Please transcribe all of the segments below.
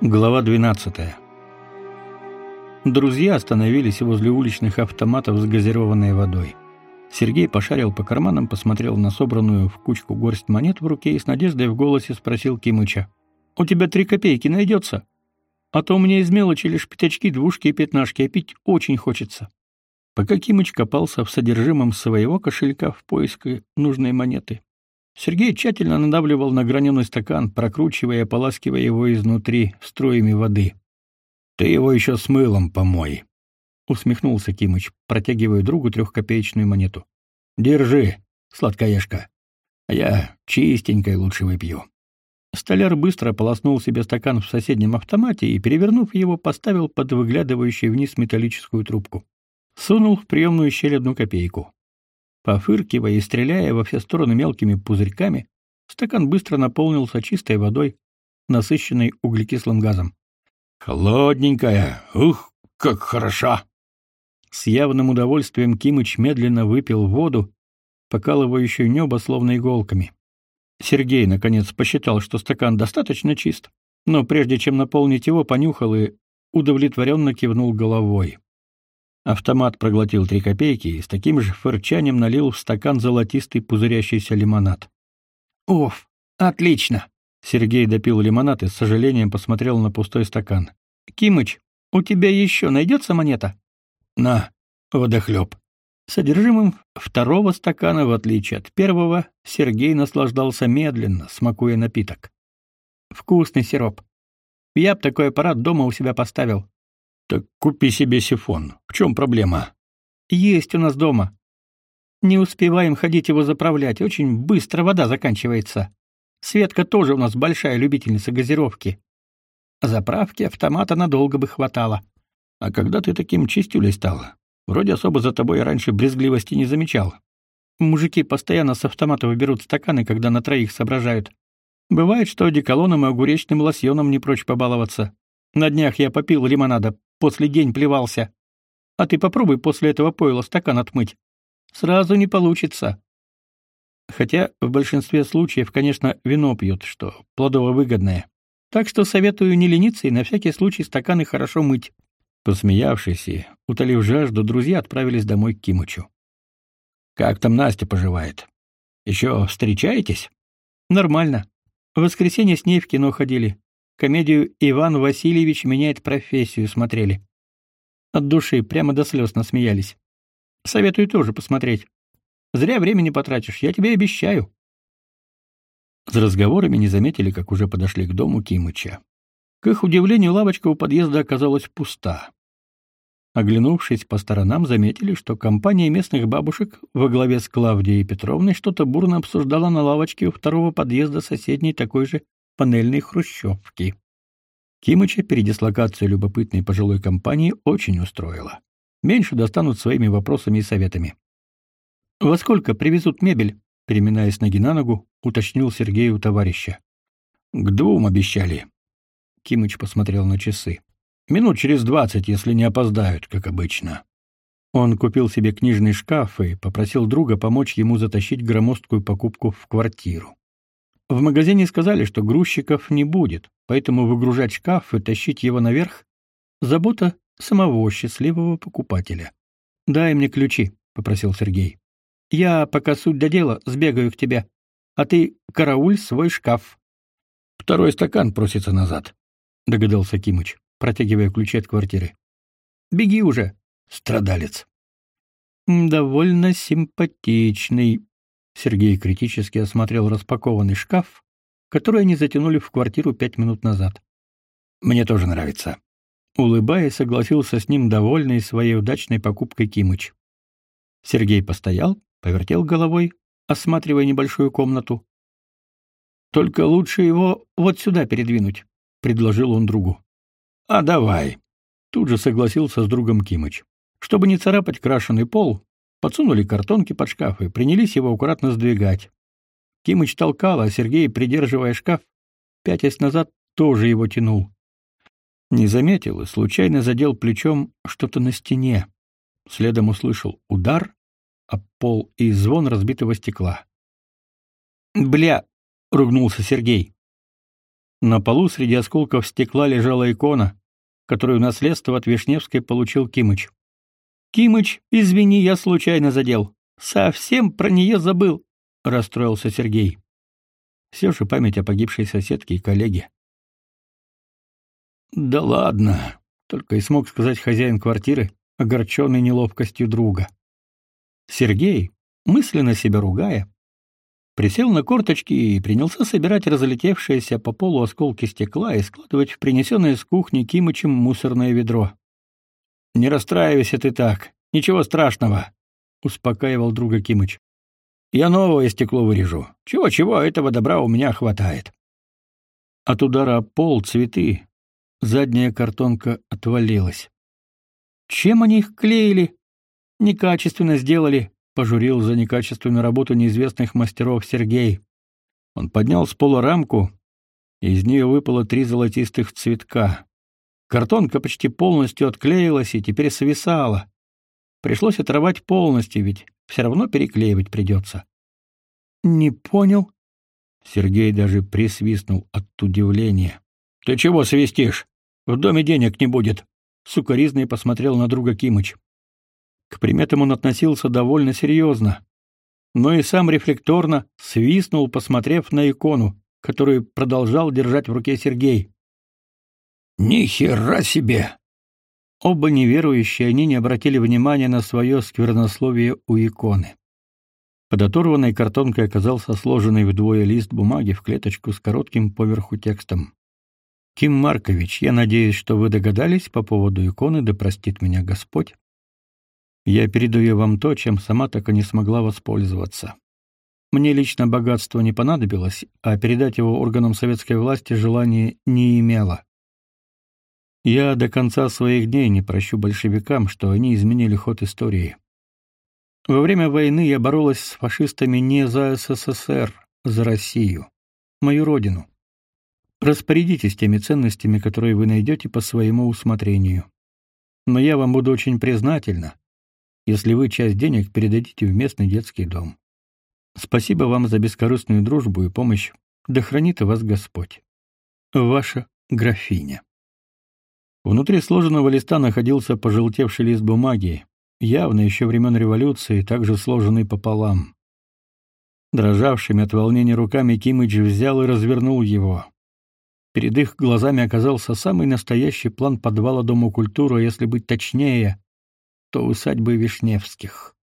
Глава 12. Друзья остановились возле уличных автоматов с газированной водой. Сергей пошарил по карманам, посмотрел на собранную в кучку горсть монет в руке и с надеждой в голосе спросил Кимыча: "У тебя три копейки найдется? А то у меня из мелочи лишь пятачки, двушки и пятнашки, а пить очень хочется". Пока Кимыч копался в содержимом своего кошелька в поиске нужной монеты, Сергей тщательно надавливал на граненый стакан, прокручивая и ополаскивая его изнутри струями воды. «Ты его еще с мылом помой», — усмехнулся Кимыч, протягивая другу трехкопеечную монету. «Держи, сладкоежка, а я чистенькой лучше выпью». Столяр быстро полоснул себе стакан в соседнем автомате и, перевернув его, поставил под выглядывающую вниз металлическую трубку. Сунул в приемную щель одну копейку. Пофыркивая и стреляя во все стороны мелкими пузырьками, стакан быстро наполнился чистой водой, насыщенной углекислым газом. «Холодненькая! Ух, как хороша!» С явным удовольствием Кимыч медленно выпил воду, покалывающую небо словно иголками. Сергей, наконец, посчитал, что стакан достаточно чист, но прежде чем наполнить его, понюхал и удовлетворенно кивнул головой. Автомат проглотил три копейки и с таким же фырчанием налил в стакан золотистый пузырящийся лимонад. «Уф, отлично!» Сергей допил лимонад и с сожалением посмотрел на пустой стакан. «Кимыч, у тебя еще найдется монета?» «На, водохлеб». Содержимым второго стакана, в отличие от первого, Сергей наслаждался медленно, смакуя напиток. «Вкусный сироп. Я б такой аппарат дома у себя поставил. Так купи себе сифон. В чем проблема? Есть у нас дома. Не успеваем ходить его заправлять, очень быстро вода заканчивается. Светка тоже у нас большая любительница газировки. Заправки автомата надолго бы хватало. А когда ты таким чистюлей стал? Вроде особо за тобой раньше брезгливости не замечал. Мужики постоянно с автомата выберут стаканы, когда на троих соображают. Бывает, что одеколоном и огуречным лосьоном не прочь побаловаться. На днях я попил лимонада, после день плевался. А ты попробуй после этого пойла стакан отмыть. Сразу не получится. Хотя в большинстве случаев, конечно, вино пьют, что плодово-выгодное. Так что советую не лениться и на всякий случай стаканы хорошо мыть. Посмеявшись и утолив жажду, друзья отправились домой к Кимычу. Как там Настя поживает? Еще встречаетесь? Нормально. В воскресенье с ней в кино ходили. Комедию Иван Васильевич меняет профессию смотрели. От души прямо до слез насмеялись. Советую тоже посмотреть. Зря времени потратишь, я тебе обещаю. За разговорами не заметили, как уже подошли к дому Кимыча. К их удивлению, лавочка у подъезда оказалась пуста. Оглянувшись по сторонам, заметили, что компания местных бабушек во главе с Клавдией Петровной что-то бурно обсуждала на лавочке у второго подъезда соседней такой же панельной хрущевки. Кимыча передислокация любопытной пожилой компании очень устроила. Меньше достанут своими вопросами и советами. «Во сколько привезут мебель?» Переминаясь ноги на ногу, уточнил Сергей у товарища. «К двум обещали». Кимыч посмотрел на часы. «Минут через двадцать, если не опоздают, как обычно». Он купил себе книжный шкаф и попросил друга помочь ему затащить громоздкую покупку в квартиру. В магазине сказали, что грузчиков не будет, поэтому выгружать шкаф и тащить его наверх — забота самого счастливого покупателя. «Дай мне ключи», — попросил Сергей. «Я, пока суть до дела, сбегаю к тебе, а ты карауль свой шкаф». «Второй стакан просится назад», — догадался Кимыч, протягивая ключи от квартиры. «Беги уже, страдалец». «Довольно симпатичный», Сергей критически осмотрел распакованный шкаф, который они затянули в квартиру пять минут назад. Мне тоже нравится. Улыбаясь, согласился с ним довольный своей удачной покупкой Кимыч. Сергей постоял, повертел головой, осматривая небольшую комнату. Только лучше его вот сюда передвинуть, предложил он другу. А давай. Тут же согласился с другом Кимыч. Чтобы не царапать крашеный пол, Подсунули картонки под шкаф и принялись его аккуратно сдвигать. Кимыч толкал, а Сергей, придерживая шкаф, пятясь назад, тоже его тянул. Не заметил и случайно задел плечом что-то на стене. Следом услышал удар об пол и звон разбитого стекла. «Бля!» — ругнулся Сергей. На полу среди осколков стекла лежала икона, которую наследство от Вишневской получил Кимыч. «Кимыч, извини, я случайно задел. Совсем про нее забыл», — расстроился Сергей. Все же память о погибшей соседке и коллеге. «Да ладно», — только и смог сказать хозяин квартиры, огорченный неловкостью друга. Сергей, мысленно себя ругая, присел на корточки и принялся собирать разлетевшиеся по полу осколки стекла и складывать в принесенное с кухни Кимычем мусорное ведро. «Не расстраивайся ты так, ничего страшного», — успокаивал друга Кимыч. «Я новое стекло вырежу. Чего-чего, этого добра у меня хватает». От удара пол, цветы, задняя картонка отвалилась. «Чем они их клеили?» «Некачественно сделали», пожурил за некачественную работу неизвестных мастеров Сергей. Он поднял с пола рамку, и из нее выпало три золотистых цветка. Картонка почти полностью отклеилась и теперь свисала. Пришлось оторвать полностью, ведь все равно переклеивать придется. «Не понял?» Сергей даже присвистнул от удивления. «Ты чего свистишь? В доме денег не будет!» Сукаризный посмотрел на друга Кимыч. К приметам он относился довольно серьезно, но и сам рефлекторно свистнул, посмотрев на икону, которую продолжал держать в руке Сергей. «Ни хера себе!» Оба неверующие, они не обратили внимания на свое сквернословие у иконы. Под оторванной картонкой оказался сложенный вдвое лист бумаги в клеточку с коротким поверху текстом. «Ким Маркович, я надеюсь, что вы догадались по поводу иконы, да простит меня Господь. Я передаю вам то, чем сама так и не смогла воспользоваться. Мне лично богатство не понадобилось, а передать его органам советской власти желания не имела. Я до конца своих дней не прощу большевикам, что они изменили ход истории. Во время войны я боролась с фашистами не за СССР, за Россию, мою родину. Распорядитесь теми ценностями, которые вы найдете по своему усмотрению. Но я вам буду очень признательна, если вы часть денег передадите в местный детский дом. Спасибо вам за бескорыстную дружбу и помощь. Да хранит вас Господь. Ваша графиня. Внутри сложенного листа находился пожелтевший лист бумаги, явно еще времен революции, также сложенный пополам. Дрожавшими от волнения руками Кимыч взял и развернул его. Перед их глазами оказался самый настоящий план подвала Дома культуры, если быть точнее, то усадьбы Вишневских.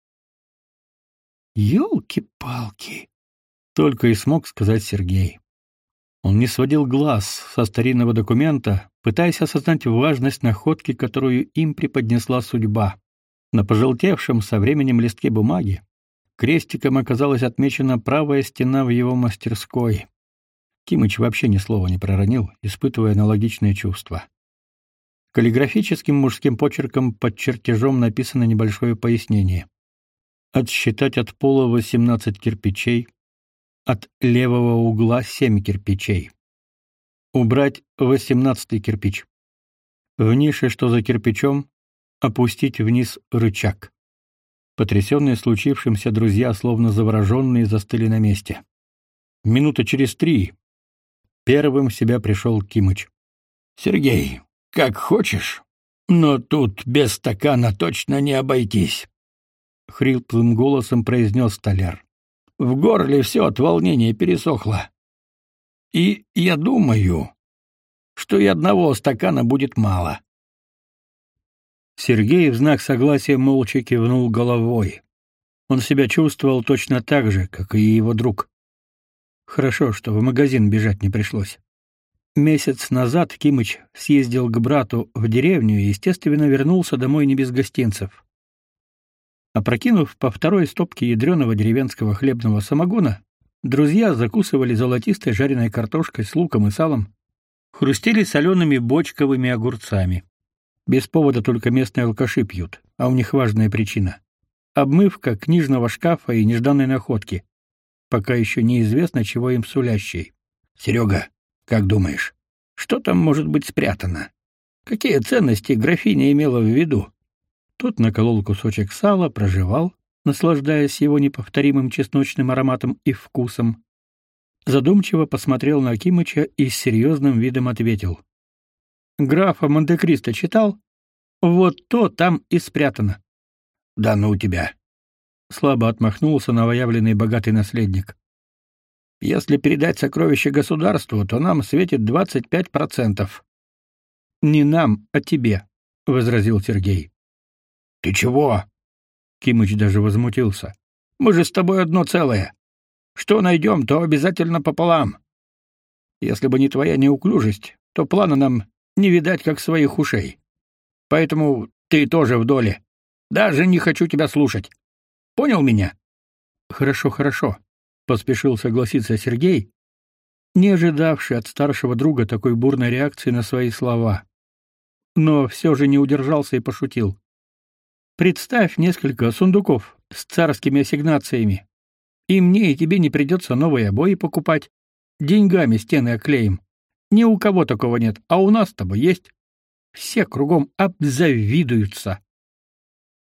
«Елки-палки!» — только и смог сказать Сергей. Он не сводил глаз со старинного документа, пытаясь осознать важность находки, которую им преподнесла судьба. На пожелтевшем со временем листке бумаги крестиком оказалась отмечена правая стена в его мастерской. Кимыч вообще ни слова не проронил, испытывая аналогичные чувства. Каллиграфическим мужским почерком под чертежом написано небольшое пояснение. Отсчитать от пола 18 кирпичей, от левого угла 7 кирпичей. Убрать 18 кирпич. В нише, что за кирпичом, опустить вниз рычаг. Потрясенные случившимся друзья, словно завороженные, застыли на месте. Минута через три первым в себя пришел Кимыч. «Сергей, как хочешь, но тут без стакана точно не обойтись, хриплым голосом произнес столяр. В горле все от волнения пересохло. И я думаю, что и одного стакана будет мало. Сергей в знак согласия молча кивнул головой. Он себя чувствовал точно так же, как и его друг. Хорошо, что в магазин бежать не пришлось. Месяц назад Кимыч съездил к брату в деревню и, естественно, вернулся домой не без гостинцев. Опрокинув по второй стопке ядреного деревенского хлебного самогона, друзья закусывали золотистой жареной картошкой с луком и салом, хрустели солеными бочковыми огурцами. Без повода только местные алкаши пьют, а у них важная причина — обмывка книжного шкафа и нежданной находки, пока еще неизвестно, чего им сулящей. «Серега, как думаешь, что там может быть спрятано? Какие ценности графиня имела в виду? Тот наколол кусочек сала, прожевал, наслаждаясь его неповторимым чесночным ароматом и вкусом. Задумчиво посмотрел на Акимыча и с серьезным видом ответил. «Графа Монте-Кристо читал? Вот то там и спрятано». «Да ну тебя!» Слабо отмахнулся новоявленный богатый наследник. «Если передать сокровище государству, то нам светит 25%. «Не нам, а тебе», — возразил Сергей. «Ты чего?» Кимыч даже возмутился. «Мы же с тобой одно целое. Что найдем, то обязательно пополам. Если бы не твоя неуклюжесть, то плана нам не видать, как своих ушей. Поэтому ты тоже в доле. Даже не хочу тебя слушать. Понял меня? Хорошо, хорошо, поспешил согласиться Сергей, не ожидавший от старшего друга такой бурной реакции на свои слова. Но все же не удержался и пошутил. Представь несколько сундуков с царскими ассигнациями. И мне, и тебе не придется новые обои покупать. Деньгами стены оклеим. Ни у кого такого нет, а у нас с тобой есть. Все кругом обзавидуются.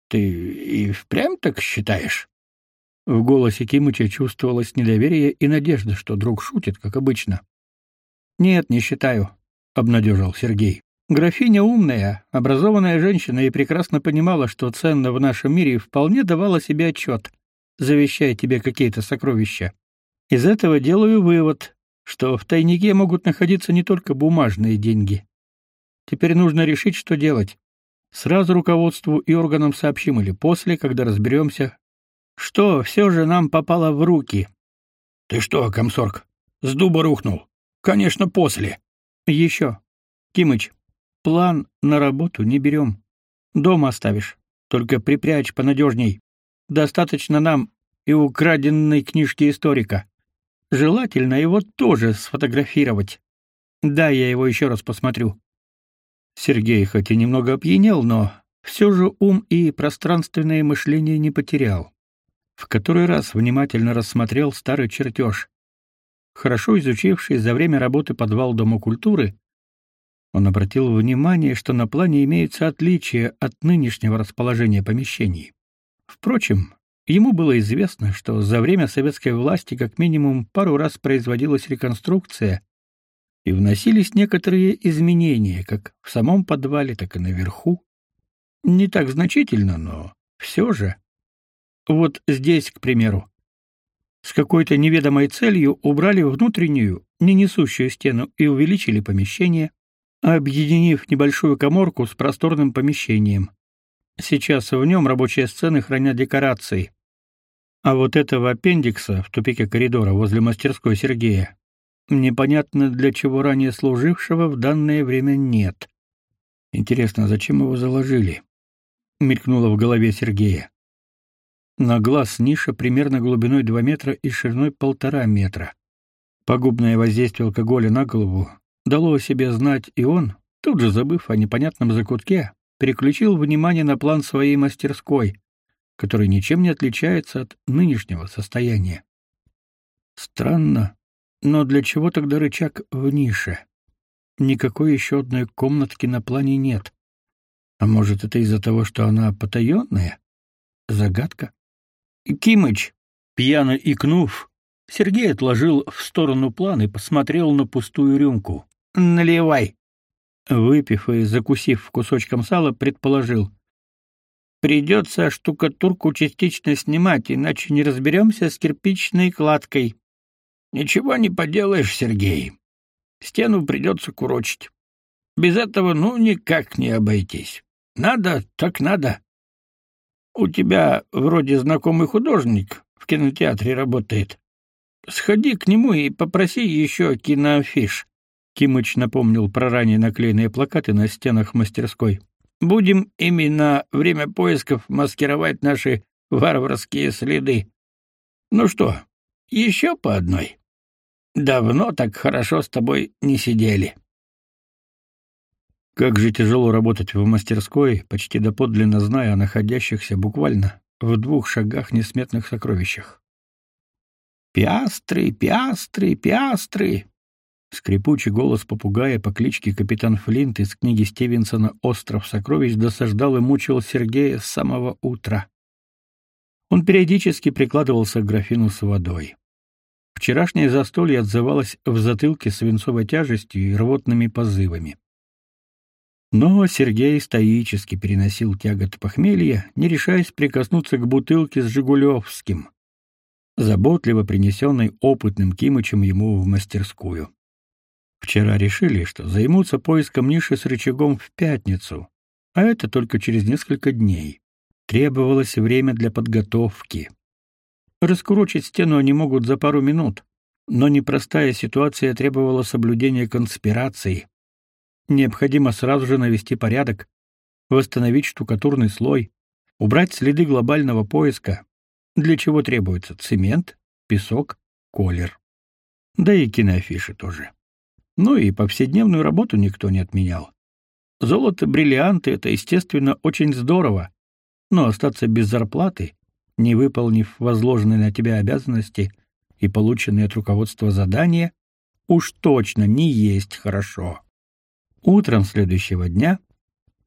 Ты и впрямь так считаешь? В голосе Кимыча чувствовалось недоверие и надежда, что друг шутит, как обычно. Нет, не считаю, обнадежил Сергей. Графиня умная, образованная женщина и прекрасно понимала, что ценно в нашем мире, и вполне давала себе отчет — завещая тебе какие-то сокровища. Из этого делаю вывод, что в тайнике могут находиться не только бумажные деньги. Теперь нужно решить, что делать. Сразу руководству и органам сообщим или после, когда разберемся, что все же нам попало в руки. Ты что, комсорг, с дуба рухнул? Конечно, после. Еще. Кимыч, план на работу не берем. Дома оставишь. Только припрячь понадежней. Достаточно нам и украденной книжки историка. Желательно его тоже сфотографировать. Да, я его еще раз посмотрю. Сергей хоть и немного опьянел, но все же ум и пространственное мышление не потерял. В который раз внимательно рассмотрел старый чертеж. Хорошо изучивший за время работы подвал Дома культуры, он обратил внимание, что на плане имеются отличия от нынешнего расположения помещений. Впрочем, ему было известно, что за время советской власти как минимум пару раз производилась реконструкция и вносились некоторые изменения как в самом подвале, так и наверху. Не так значительно, но все же. Вот здесь, к примеру, с какой-то неведомой целью убрали внутреннюю, не несущую стену и увеличили помещение, объединив небольшую каморку с просторным помещением. Сейчас в нем рабочие сцены хранят декорации. А вот этого аппендикса в тупике коридора возле мастерской Сергея непонятно для чего ранее служившего в данное время нет. Интересно, зачем его заложили? мелькнуло в голове Сергея. На глаз ниша примерно глубиной 2 метра и шириной полтора метра. Пагубное воздействие алкоголя на голову дало о себе знать и он, тут же забыв о непонятном закутке, переключил внимание на план своей мастерской, который ничем не отличается от нынешнего состояния. Странно, но для чего тогда рычаг в нише? Никакой еще одной комнатки на плане нет. А может, это из-за того, что она потаенная? Загадка? Кимыч, пьяно икнув, Сергей отложил в сторону план и посмотрел на пустую рюмку. «Наливай!» Выпив и закусив кусочком сала, предположил. «Придется штукатурку частично снимать, иначе не разберемся с кирпичной кладкой». «Ничего не поделаешь, Сергей. Стену придется курочить. Без этого ну никак не обойтись. Надо, так надо. У тебя вроде знакомый художник в кинотеатре работает. Сходи к нему и попроси еще киноафиш. Кимыч напомнил про ранее наклеенные плакаты на стенах мастерской. Будем именно время поисков маскировать наши варварские следы. Ну что, еще по одной? Давно так хорошо с тобой не сидели. Как же тяжело работать в мастерской, почти доподлинно зная о находящихся буквально в двух шагах несметных сокровищах. Пиастры, пиастры, пиастры, Скрипучий голос попугая по кличке Капитан Флинт из книги Стивенсона «Остров сокровищ» досаждал и мучил Сергея с самого утра. Он периодически прикладывался к графину с водой. Вчерашнее застолье отзывалось в затылке свинцовой тяжестью и рвотными позывами. Но Сергей стоически переносил тягот похмелья, не решаясь прикоснуться к бутылке с Жигулевским, заботливо принесенной опытным Кимычем ему в мастерскую. Вчера решили, что займутся поиском ниши с рычагом в пятницу, а это только через несколько дней. Требовалось время для подготовки. Раскурочить стену они могут за пару минут, но непростая ситуация требовала соблюдения конспирации, Необходимо сразу же навести порядок, восстановить штукатурный слой, убрать следы глобального поиска, для чего требуется цемент, песок, колер. Да и киноафиши тоже. Ну и повседневную работу никто не отменял. Золото, бриллианты — это, естественно, очень здорово, но остаться без зарплаты, не выполнив возложенные на тебя обязанности и полученные от руководства задания, уж точно не есть хорошо. Утром следующего дня,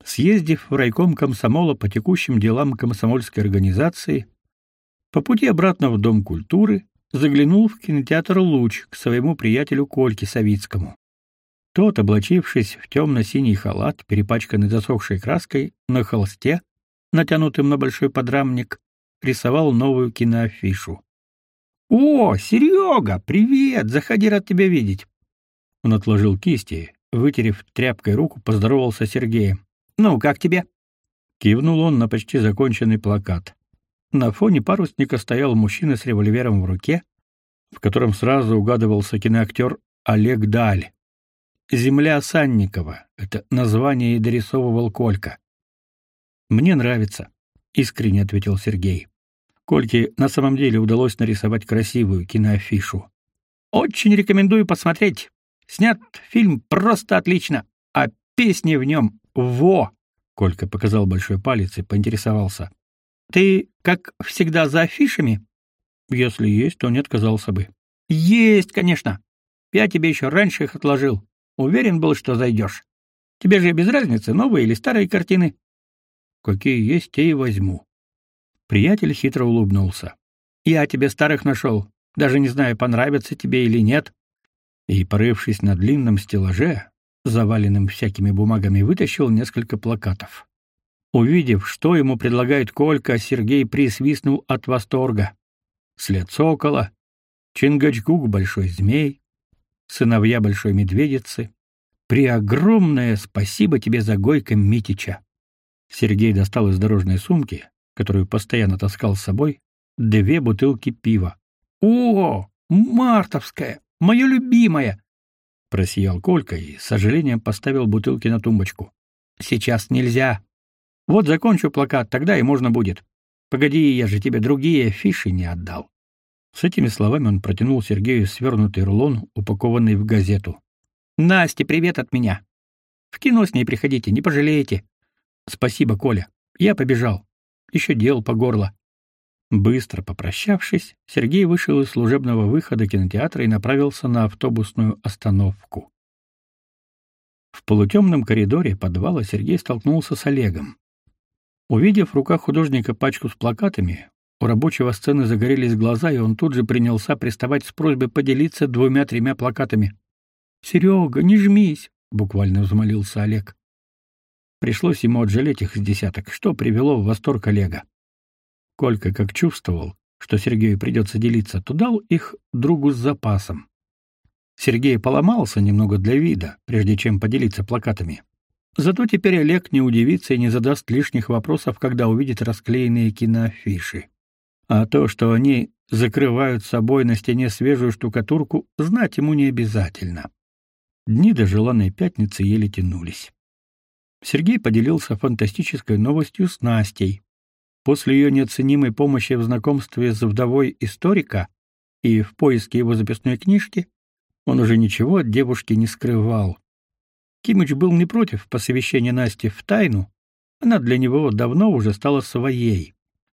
съездив в райком комсомола по текущим делам комсомольской организации, по пути обратно в Дом культуры заглянул в кинотеатр «Луч» к своему приятелю Кольке Савицкому. Тот, облачившись в темно-синий халат, перепачканный засохшей краской, на холсте, натянутым на большой подрамник, рисовал новую киноафишу. «О, Серега, привет! Заходи, рад тебя видеть!» Он отложил кисти, вытерев тряпкой руку, поздоровался с Сергеем. «Ну, как тебе?» Кивнул он на почти законченный плакат. На фоне парусника стоял мужчина с револьвером в руке, в котором сразу угадывался киноактер Олег Даль. «Земля Санникова» — это название и дорисовывал Колька. «Мне нравится», — искренне ответил Сергей. Кольке на самом деле удалось нарисовать красивую киноафишу. «Очень рекомендую посмотреть. Снят фильм просто отлично, а песни в нем — во!» Колька показал большой палец и поинтересовался. «Ты, как всегда, за афишами?» «Если есть, то не отказался бы». «Есть, конечно. Я тебе еще раньше их отложил. Уверен был, что зайдешь. Тебе же без разницы, новые или старые картины?» «Какие есть, те и возьму». Приятель хитро улыбнулся. «Я тебе старых нашел. Даже не знаю, понравится тебе или нет и, порывшись на длинном стеллаже, заваленном всякими бумагами, вытащил несколько плакатов. Увидев, что ему предлагает Колька, Сергей присвистнул от восторга. След сокола, Чингачгук большой змей, сыновья большой медведицы. Преогромное спасибо тебе за Гойко Митича. Сергей достал из дорожной сумки, которую постоянно таскал с собой, две бутылки пива. О, мартовская! Мое любимое!» Просиял Колька и с сожалением поставил бутылки на тумбочку. «Сейчас нельзя. Вот закончу плакат, тогда и можно будет. Погоди, я же тебе другие фиши не отдал». С этими словами он протянул Сергею свернутый рулон, упакованный в газету. «Насте, привет от меня. В кино с ней приходите, не пожалеете». «Спасибо, Коля. Я побежал. Еще дел по горло. Быстро попрощавшись, Сергей вышел из служебного выхода кинотеатра и направился на автобусную остановку. В полутемном коридоре подвала Сергей столкнулся с Олегом. Увидев в руках художника пачку с плакатами, у рабочего сцены загорелись глаза, и он тут же принялся приставать с просьбой поделиться двумя-тремя плакатами. «Серега, не жмись!» — буквально взмолился Олег. Пришлось ему отжалеть их с десяток, что привело в восторг Олега. Колька как чувствовал, что Сергею придется делиться, то дал их другу с запасом. Сергей поломался немного для вида, прежде чем поделиться плакатами. Зато теперь Олег не удивится и не задаст лишних вопросов, когда увидит расклеенные киноафиши. А то, что они закрывают собой на стене свежую штукатурку, знать ему не обязательно. Дни до желанной пятницы еле тянулись. Сергей поделился фантастической новостью с Настей, После ее неоценимой помощи в знакомстве с вдовой историка и в поиске его записной книжки, он уже ничего от девушки не скрывал. Кимыч был не против посвящения Насти в тайну, она для него давно уже стала своей.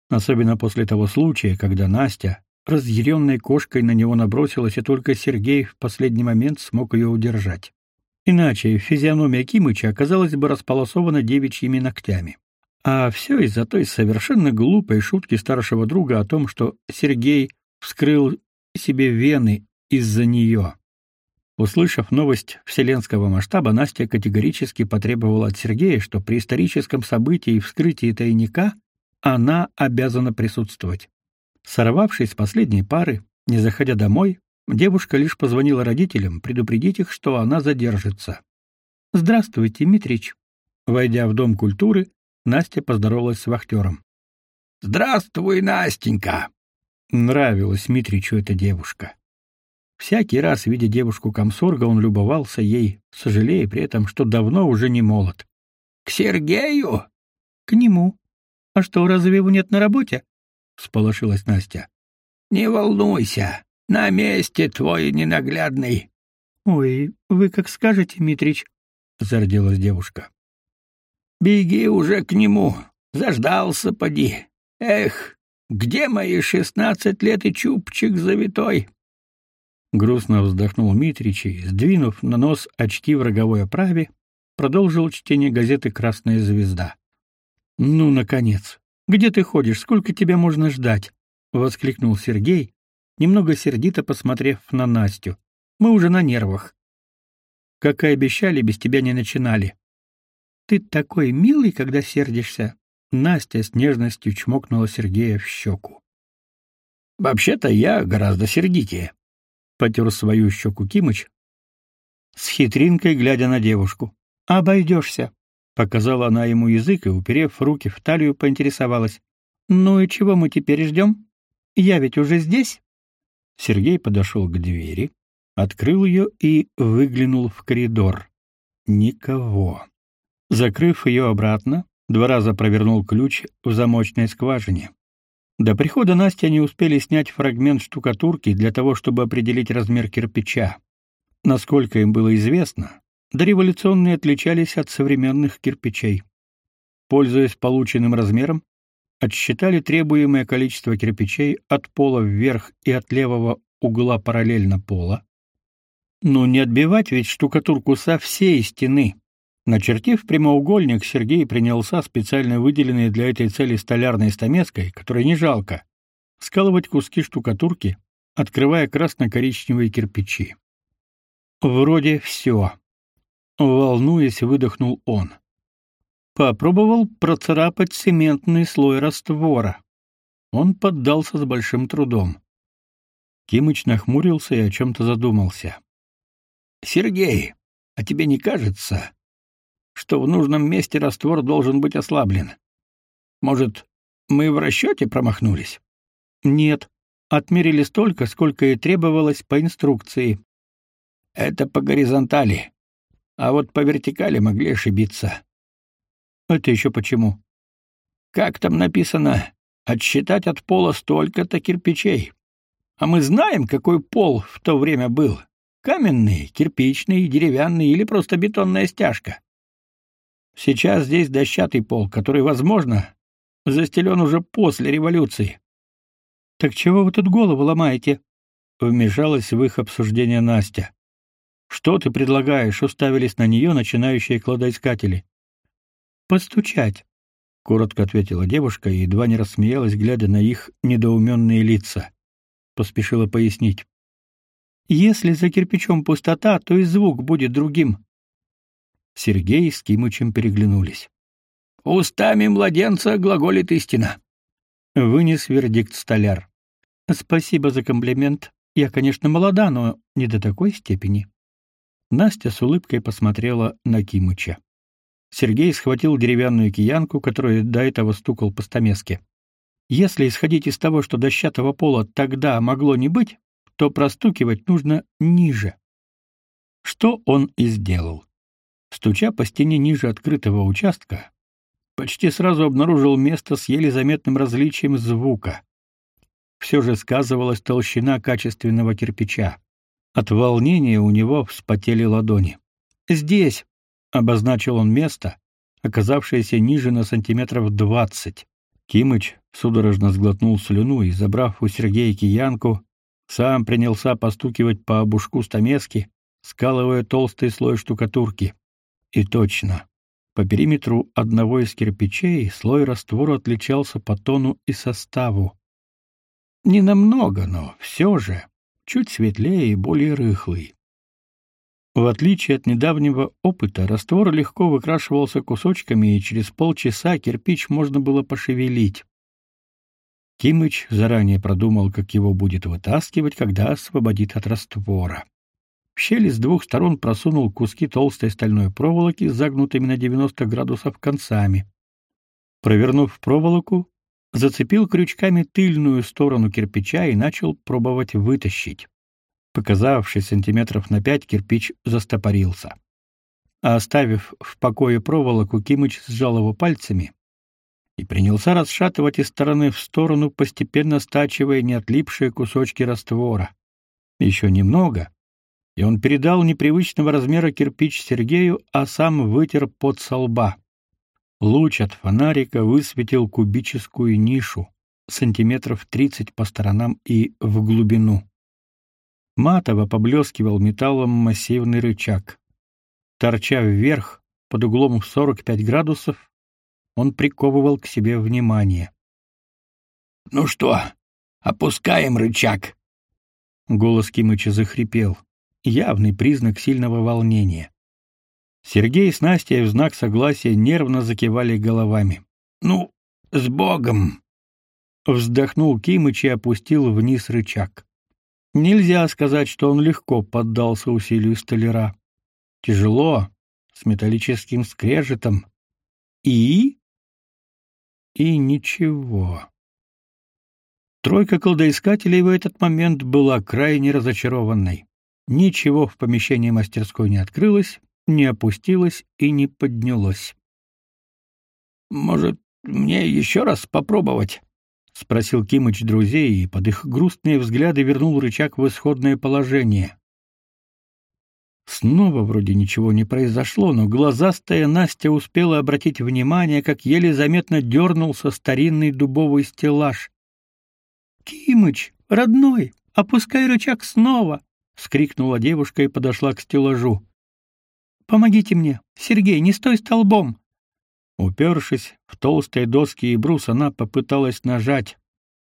Особенно после того случая, когда Настя, разъяренной кошкой, на него набросилась, и только Сергей в последний момент смог ее удержать. Иначе физиономия Кимыча оказалась бы располосована девичьими ногтями. А все из-за той совершенно глупой шутки старшего друга о том, что Сергей вскрыл себе вены из-за нее. Услышав новость вселенского масштаба, Настя категорически потребовала от Сергея, что при историческом событии и вскрытии тайника она обязана присутствовать. Сорвавшись с последней пары, не заходя домой, девушка лишь позвонила родителям предупредить их, что она задержится. «Здравствуйте, Митрич». Войдя в Дом культуры, Настя поздоровалась с вахтером. «Здравствуй, Настенька!» Нравилась Митричу эта девушка. Всякий раз, видя девушку комсорга, он любовался ей, сожалея при этом, что давно уже не молод. «К Сергею?» «К нему. А что, разве его нет на работе?» — всполошилась Настя. «Не волнуйся, на месте твой ненаглядный». «Ой, вы как скажете, Митрич», — зарделась девушка. «Беги уже к нему, заждался, поди. Эх, где мои шестнадцать лет и чубчик завитой?» Грустно вздохнул Митрич и, сдвинув на нос очки в роговой оправе, продолжил чтение газеты «Красная звезда». «Ну, наконец! Где ты ходишь? Сколько тебя можно ждать?» — воскликнул Сергей, немного сердито посмотрев на Настю. «Мы уже на нервах. Как и обещали, без тебя не начинали». «Ты такой милый, когда сердишься!» Настя с нежностью чмокнула Сергея в щеку. «Вообще-то я гораздо сердитее», потер свою щеку Кимыч, с хитринкой глядя на девушку. «Обойдешься», — показала она ему язык и, уперев руки в талию, поинтересовалась. «Ну и чего мы теперь ждем? Я ведь уже здесь?» Сергей подошел к двери, открыл ее и выглянул в коридор. Никого. Закрыв ее обратно, два раза провернул ключ в замочной скважине. До прихода Насти они успели снять фрагмент штукатурки для того, чтобы определить размер кирпича. Насколько им было известно, дореволюционные отличались от современных кирпичей. Пользуясь полученным размером, отсчитали требуемое количество кирпичей от пола вверх и от левого угла параллельно пола. Но не отбивать ведь штукатурку со всей стены. Начертив прямоугольник, Сергей принялся специально выделенной для этой цели столярной стамеской, которой не жалко, скалывать куски штукатурки, открывая красно-коричневые кирпичи. Вроде все. Волнуясь, выдохнул он. Попробовал процарапать цементный слой раствора. Он поддался с большим трудом. Кимыч нахмурился и о чем-то задумался. «Сергей, а тебе не кажется, что в нужном месте раствор должен быть ослаблен. Может, мы в расчете промахнулись? Нет. Отмерили столько, сколько и требовалось по инструкции. Это по горизонтали. А вот по вертикали могли ошибиться. Это еще почему? Как там написано? Отсчитать от пола столько-то кирпичей. А мы знаем, какой пол в то время был. Каменный, кирпичный, деревянный или просто бетонная стяжка. Сейчас здесь дощатый пол, который, возможно, застелен уже после революции. Так чего вы тут голову ломаете? Вмешалась в их обсуждение Настя. Что ты предлагаешь? Уставились на нее начинающие кладоискатели. Постучать, коротко ответила девушка и едва не рассмеялась, глядя на их недоуменные лица. Поспешила пояснить. Если за кирпичом пустота, то и звук будет другим. Сергей с Кимычем переглянулись. «Устами младенца глаголит истина», — вынес вердикт столяр. «Спасибо за комплимент. Я, конечно, молода, но не до такой степени». Настя с улыбкой посмотрела на Кимыча. Сергей схватил деревянную киянку, которую до этого стукал по стамеске. Если исходить из того, что дощатого пола тогда могло не быть, то простукивать нужно ниже. Что он и сделал. Стуча по стене ниже открытого участка, почти сразу обнаружил место с еле заметным различием звука. Все же сказывалась толщина качественного кирпича. От волнения у него вспотели ладони. «Здесь!» — обозначил он место, оказавшееся ниже на сантиметров двадцать. Кимыч судорожно сглотнул слюну и, забрав у Сергея киянку, сам принялся постукивать по обушку стамески, скалывая толстый слой штукатурки. И точно. По периметру одного из кирпичей слой раствора отличался по тону и составу. Не намного, но все же. чуть светлее и более рыхлый. В отличие от недавнего опыта, раствор легко выкрашивался кусочками, и через полчаса кирпич можно было пошевелить. Кимыч заранее продумал, как его будет вытаскивать, когда освободит от раствора. В щели с двух сторон просунул куски толстой стальной проволоки с загнутыми на 90 градусов концами. Провернув проволоку, зацепил крючками тыльную сторону кирпича и начал пробовать вытащить. Показавшись сантиметров на пять, кирпич застопорился. А оставив в покое проволоку, Кимыч сжал его пальцами и принялся расшатывать из стороны в сторону, постепенно стачивая неотлипшие кусочки раствора. Еще немного, и он передал непривычного размера кирпич Сергею, а сам вытер пот со лба. Луч от фонарика высветил кубическую нишу, сантиметров тридцать по сторонам и в глубину. Матово поблескивал металлом массивный рычаг. Торча вверх, под углом в 45 градусов, он приковывал к себе внимание. «Ну что, опускаем рычаг!» Голос Кимыча захрипел. Явный признак сильного волнения. Сергей с Настей в знак согласия нервно закивали головами. «Ну, с Богом!» Вздохнул Кимыч и опустил вниз рычаг. Нельзя сказать, что он легко поддался усилию столяра. Тяжело, с металлическим скрежетом. И... И ничего. Тройка колдоискателей в этот момент была крайне разочарованной. Ничего в помещении мастерской не открылось, не опустилось и не поднялось. «Может, мне еще раз попробовать?» — спросил Кимыч друзей и под их грустные взгляды вернул рычаг в исходное положение. Снова вроде ничего не произошло, но глазастая Настя успела обратить внимание, как еле заметно дернулся старинный дубовый стеллаж. «Кимыч, родной, опускай рычаг снова!» — скрикнула девушка и подошла к стеллажу. Помогите мне. Сергей, не стой столбом. Упершись в толстые доски и брус, она попыталась нажать.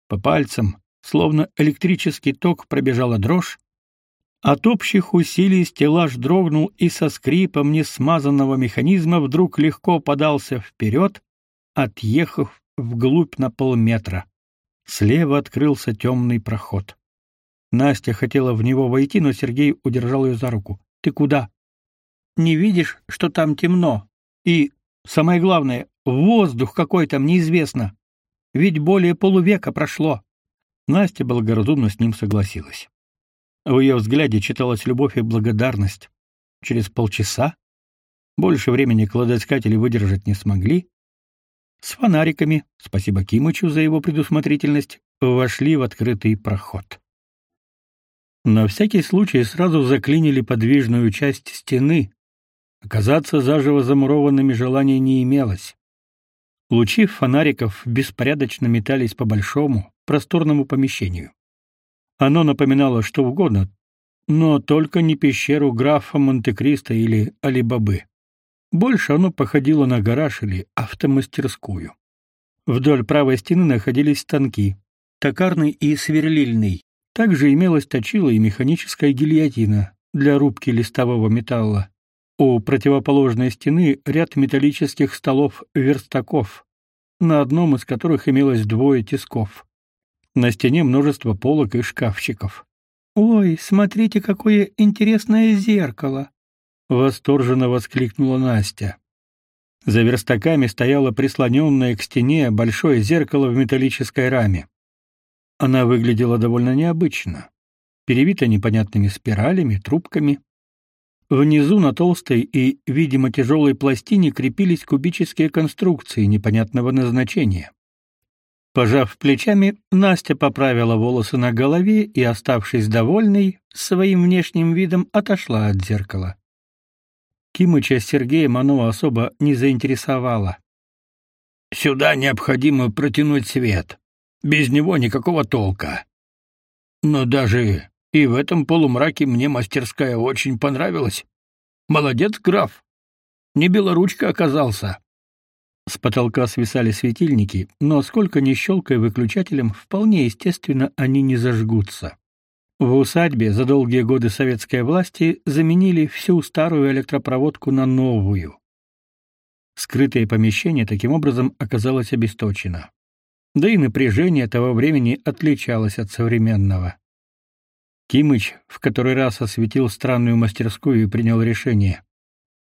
По пальцам, словно электрический ток, пробежала дрожь. От общих усилий стеллаж дрогнул и со скрипом несмазанного механизма вдруг легко подался вперед, отъехав вглубь на полметра. Слева открылся темный проход. Настя хотела в него войти, но Сергей удержал ее за руку. «Ты куда?» Не видишь, что там темно? И, самое главное, воздух какой там неизвестно. Ведь более полувека прошло. Настя благоразумно с ним согласилась. В ее взгляде читалась любовь и благодарность. Через полчаса больше времени кладоискатели выдержать не смогли. С фонариками, спасибо Кимычу за его предусмотрительность, вошли в открытый проход. На всякий случай сразу заклинили подвижную часть стены, Оказаться заживо замурованными желания не имелось. Лучи фонариков беспорядочно метались по большому, просторному помещению. Оно напоминало что угодно, но только не пещеру графа Монте-Кристо или Али-Бабы. Больше оно походило на гараж или автомастерскую. Вдоль правой стены находились станки, токарный и сверлильный. Также имелась точила и механическая гильотина для рубки листового металла. У противоположной стены ряд металлических столов-верстаков, на одном из которых имелось двое тисков. На стене множество полок и шкафчиков. «Ой, смотрите, какое интересное зеркало!» — восторженно воскликнула Настя. За верстаками стояло прислоненное к стене большое зеркало в металлической раме. Она выглядела довольно необычно, перевита непонятными спиралями, трубками. Внизу на толстой и, видимо, тяжелой пластине крепились кубические конструкции непонятного назначения. Пожав плечами, Настя поправила волосы на голове и, оставшись довольной своим внешним видом, отошла от зеркала. Кимыча с Сергеем оно особо не заинтересовало. «Сюда необходимо протянуть свет. Без него никакого толка. Но даже и в этом полумраке мне мастерская очень понравилась. Молодец, граф. Не белоручка оказался. С потолка свисали светильники, но сколько ни щелкая выключателем, вполне естественно, они не зажгутся. В усадьбе за долгие годы советской власти заменили всю старую электропроводку на новую. Скрытое помещение таким образом оказалось обесточено. Да и напряжение того времени отличалось от современного. Кимыч в который раз осветил странную мастерскую и принял решение.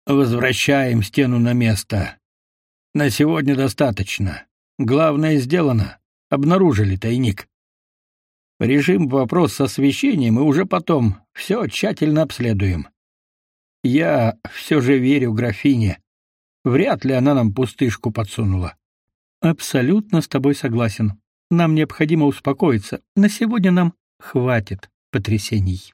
«Возвращаем стену на место. На сегодня достаточно. Главное сделано. Обнаружили тайник. Решим вопрос с освещением и уже потом все тщательно обследуем. Я все же верю графине. Вряд ли она нам пустышку подсунула. Абсолютно с тобой согласен. Нам необходимо успокоиться. На сегодня нам хватит потрясений.